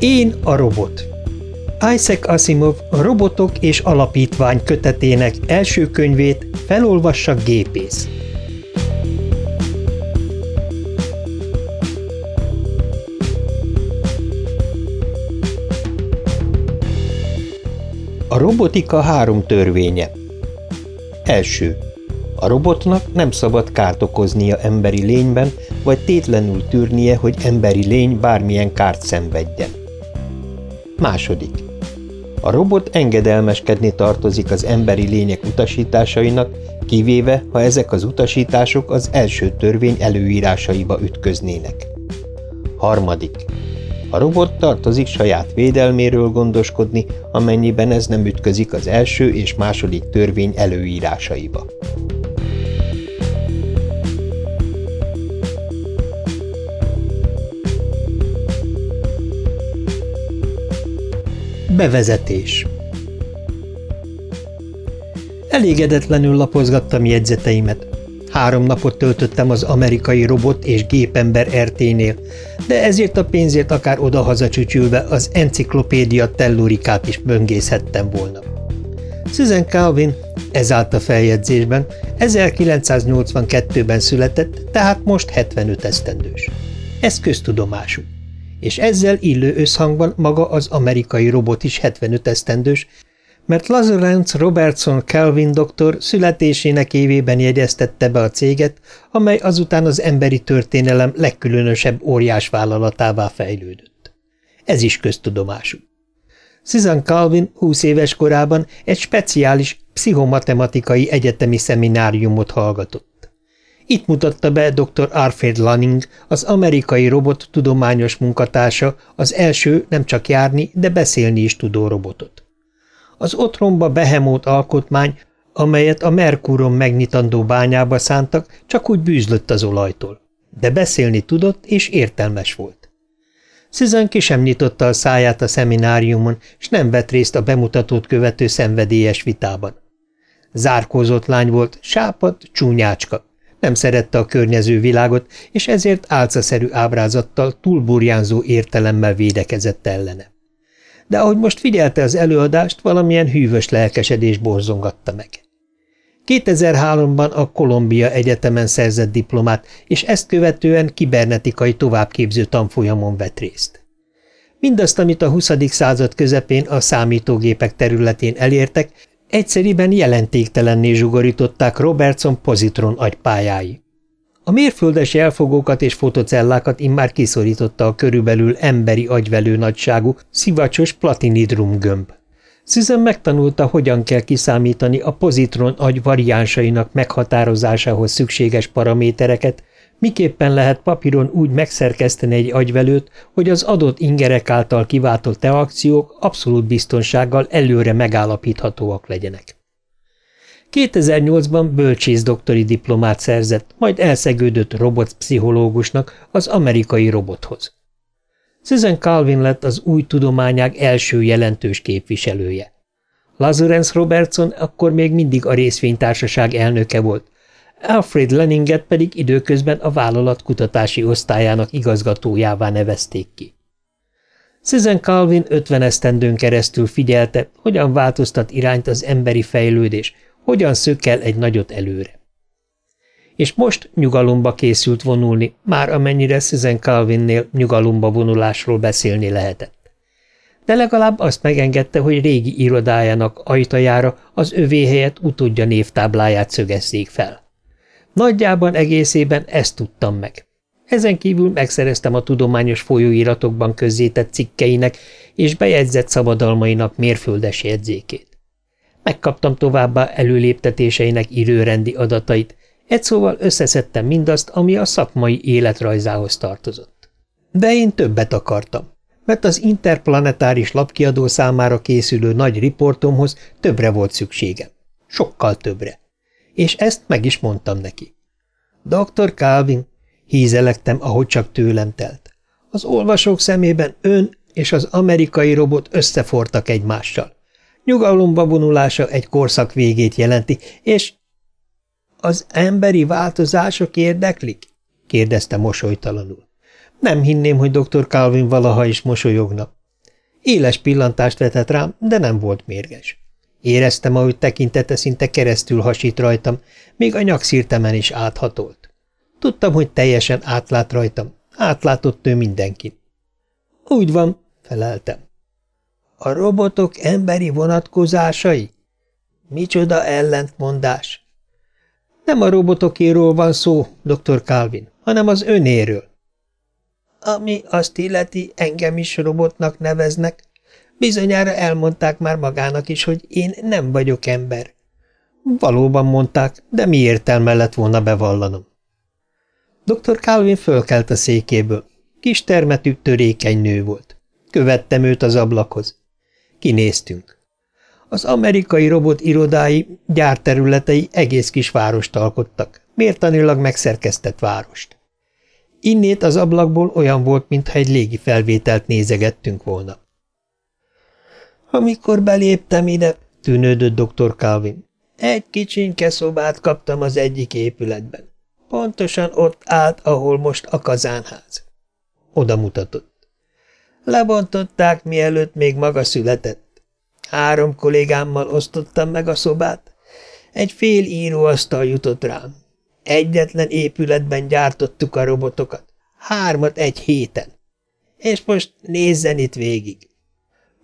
Én a robot. Isaac Asimov a Robotok és Alapítvány kötetének első könyvét felolvassa gépész. A robotika három törvénye. Első. A robotnak nem szabad kárt okoznia emberi lényben, vagy tétlenül tűrnie, hogy emberi lény bármilyen kárt szenvedjen. Második. A robot engedelmeskedni tartozik az emberi lények utasításainak, kivéve, ha ezek az utasítások az első törvény előírásaiba ütköznének. Harmadik. A robot tartozik saját védelméről gondoskodni, amennyiben ez nem ütközik az első és második törvény előírásaiba. Bevezetés Elégedetlenül lapozgattam jegyzeteimet. Három napot töltöttem az amerikai robot és gépember RT-nél, de ezért a pénzért akár odahaza csücsülve az enciklopédia tellurikát is böngészhettem volna. Susan Calvin, ez feljegyzésben, 1982-ben született, tehát most 75 esztendős. Ez köztudomású. És ezzel illő összhangban maga az amerikai robot is 75 esztendős, mert Lazarence Robertson Kelvin doktor születésének évében jegyeztette be a céget, amely azután az emberi történelem legkülönösebb óriás vállalatává fejlődött. Ez is köztudomású. Susan Calvin 20 éves korában egy speciális pszichomatematikai egyetemi szemináriumot hallgatott. Itt mutatta be dr. Alfred Lanning, az amerikai robot tudományos munkatársa, az első nem csak járni, de beszélni is tudó robotot. Az otthonba behemót alkotmány, amelyet a Merkúron megnyitandó bányába szántak, csak úgy bűzlött az olajtól. De beszélni tudott, és értelmes volt. Susan ki sem nyitotta a száját a szemináriumon, és nem vett részt a bemutatót követő szenvedélyes vitában. Zárkózott lány volt, sápat, csúnyácska. Nem szerette a környező világot, és ezért álcaszerű ábrázattal túlburjánzó értelemmel védekezett ellene de ahogy most figyelte az előadást, valamilyen hűvös lelkesedés borzongatta meg. 2003-ban a Columbia Egyetemen szerzett diplomát, és ezt követően kibernetikai továbbképző tanfolyamon vett részt. Mindazt, amit a 20. század közepén a számítógépek területén elértek, egyszeriben jelentéktelenné zsugorították Robertson pozitron agypályái. A mérföldes elfogókat és fotocellákat immár kiszorította a körülbelül emberi agyvelő nagyságú, szivacsos platinidrum gömb. Susan megtanulta, hogyan kell kiszámítani a pozitron agy variánsainak meghatározásához szükséges paramétereket, miképpen lehet papíron úgy megszerkeszteni egy agyvelőt, hogy az adott ingerek által kiváltott reakciók abszolút biztonsággal előre megállapíthatóak legyenek. 2008-ban bölcsész doktori diplomát szerzett, majd elszegődött robotpszichológusnak az amerikai robothoz. Susan Calvin lett az új tudományág első jelentős képviselője. Lazarence Robertson akkor még mindig a részvénytársaság elnöke volt, Alfred Leninget pedig időközben a vállalat kutatási osztályának igazgatójává nevezték ki. Susan Calvin ötven esztendőn keresztül figyelte, hogyan változtat irányt az emberi fejlődés, hogyan szökkel egy nagyot előre. És most nyugalomba készült vonulni, már amennyire Susan Calvinnél nyugalomba vonulásról beszélni lehetett. De legalább azt megengedte, hogy régi irodájának ajtajára az övé helyett utódja névtábláját szögezzék fel. Nagyjában egészében ezt tudtam meg. Ezen kívül megszereztem a tudományos folyóiratokban közzétett cikkeinek és bejegyzett szabadalmainak mérföldes jegyzékét. Megkaptam továbbá előléptetéseinek időrendi adatait, egy szóval összeszedtem mindazt, ami a szakmai életrajzához tartozott. De én többet akartam, mert az interplanetáris lapkiadó számára készülő nagy riportomhoz többre volt szükségem. Sokkal többre. És ezt meg is mondtam neki. Dr. Calvin, hízelektem, ahogy csak tőlem telt. Az olvasók szemében ön és az amerikai robot összefortak egymással. Nyugalomba vonulása egy korszak végét jelenti, és az emberi változások érdeklik? kérdezte mosolytalanul. Nem hinném, hogy dr. Calvin valaha is mosolyogna. Éles pillantást vetett rám, de nem volt mérges. Éreztem, ahogy tekintete szinte keresztül hasít rajtam, még a nyakszírtemen is áthatolt. Tudtam, hogy teljesen átlát rajtam. Átlátott ő mindenkin. Úgy van, feleltem. A robotok emberi vonatkozásai? Micsoda ellentmondás! Nem a robotokéről van szó, dr. Calvin, hanem az önéről. Ami azt illeti, engem is robotnak neveznek. Bizonyára elmondták már magának is, hogy én nem vagyok ember. Valóban mondták, de mi értelme lett volna bevallanom? Dr. Calvin fölkelt a székéből. Kis termetű, törékeny nő volt. Követtem őt az ablakhoz. Kinéztünk. Az amerikai robot irodái, gyárterületei egész kis várost alkottak, mértanilag megszerkesztett várost. Innét az ablakból olyan volt, mintha egy légi felvételt nézegettünk volna. Amikor beléptem ide, tűnődött dr. Calvin, egy kicsinke szobát kaptam az egyik épületben. Pontosan ott állt, ahol most a kazánház. Oda mutatott. Lebontották, mielőtt még maga született. Három kollégámmal osztottam meg a szobát. Egy fél íróasztal jutott rám. Egyetlen épületben gyártottuk a robotokat. Hármat egy héten. És most nézzen itt végig.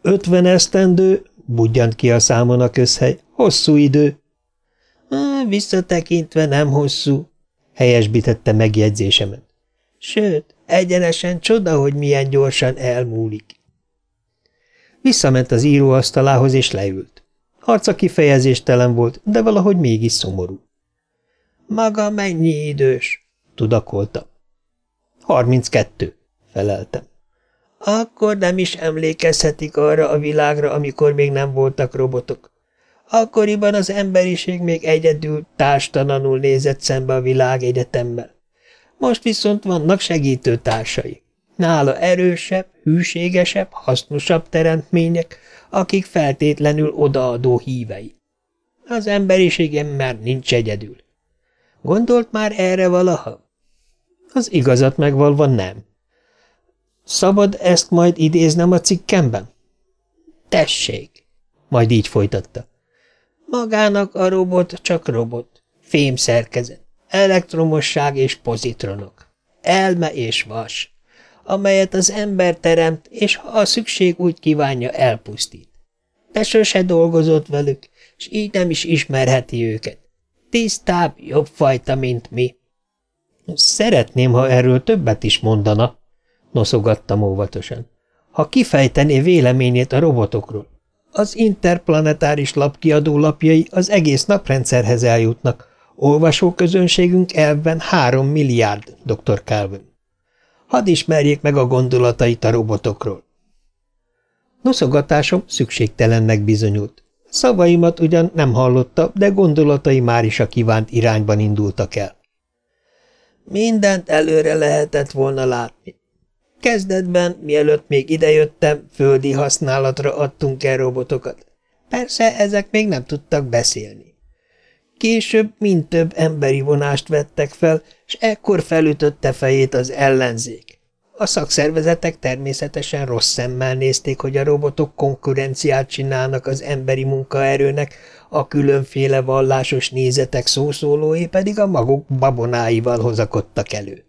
Ötven esztendő, budjant ki a számon a közhely, hosszú idő. Visszatekintve nem hosszú, helyesbítette megjegyzésemet. Sőt, egyenesen csoda, hogy milyen gyorsan elmúlik. Visszament az íróasztalához és leült. Harca kifejezéstelen volt, de valahogy mégis szomorú. Maga mennyi idős? tudakolta. Harminckettő, feleltem. Akkor nem is emlékezhetik arra a világra, amikor még nem voltak robotok. Akkoriban az emberiség még egyedül társtalanul nézett szembe a világegyetemmel. Most viszont vannak segítő társai. Nála erősebb, hűségesebb, hasznosabb teremtmények, akik feltétlenül odaadó hívei. Az emberiségem már nincs egyedül. Gondolt már erre valaha? Az igazat megvalva nem. Szabad ezt majd idéznem a cikkemben? Tessék, majd így folytatta. Magának a robot csak robot, fém szerkezet, elektromosság és pozitronok, elme és vas, amelyet az ember teremt, és ha a szükség úgy kívánja, elpusztít. De sose dolgozott velük, és így nem is ismerheti őket. Tisztább, jobb fajta, mint mi. Szeretném, ha erről többet is mondana, noszogattam óvatosan. Ha kifejtené véleményét a robotokról. Az interplanetáris lapkiadó lapjai az egész naprendszerhez eljutnak. Olvasóközönségünk elvben három milliárd, dr. Calvin. Hadd ismerjék meg a gondolatait a robotokról. Noszogatásom szükségtelennek bizonyult. Szavaimat ugyan nem hallotta, de gondolatai már is a kívánt irányban indultak el. Mindent előre lehetett volna látni. Kezdetben, mielőtt még idejöttem, földi használatra adtunk el robotokat. Persze ezek még nem tudtak beszélni. Később mind több emberi vonást vettek fel, és ekkor felütötte fejét az ellenzék. A szakszervezetek természetesen rossz szemmel nézték, hogy a robotok konkurenciát csinálnak az emberi munkaerőnek, a különféle vallásos nézetek szószólói pedig a maguk babonáival hozakodtak elő.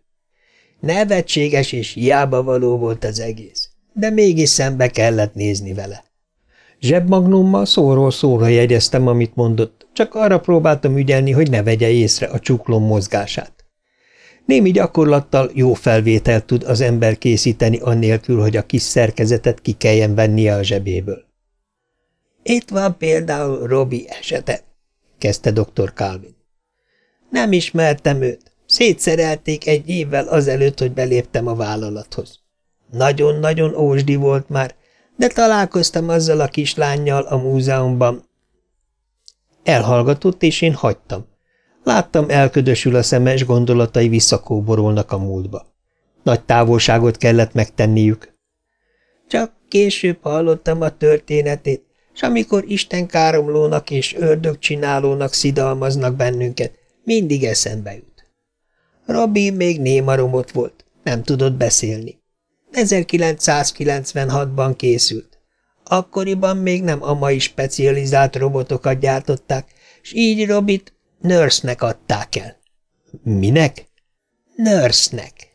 Nevetséges és hiába való volt az egész, de mégis szembe kellett nézni vele. Zsebmagnummal szóról szóra jegyeztem, amit mondott, csak arra próbáltam ügyelni, hogy ne vegye észre a csuklom mozgását. Némi gyakorlattal jó felvételt tud az ember készíteni annélkül, hogy a kis szerkezetet ki kelljen vennie a zsebéből. Itt van például Robi esete, kezdte dr. Calvin. Nem ismertem őt. Szétszerelték egy évvel azelőtt, hogy beléptem a vállalathoz. Nagyon-nagyon ósdi volt már, de találkoztam azzal a kislányjal a múzeumban. Elhallgatott, és én hagytam. Láttam, elködösül a szemes gondolatai visszakóborolnak a múltba. Nagy távolságot kellett megtenniük. Csak később hallottam a történetét, és amikor Isten káromlónak és ördögcsinálónak szidalmaznak bennünket, mindig eszembe jut. Robi még némaromot volt, nem tudott beszélni. 1996-ban készült. Akkoriban még nem a mai specializált robotokat gyártották, s így Robit nurse-nek adták el. Minek? Nurse-nek.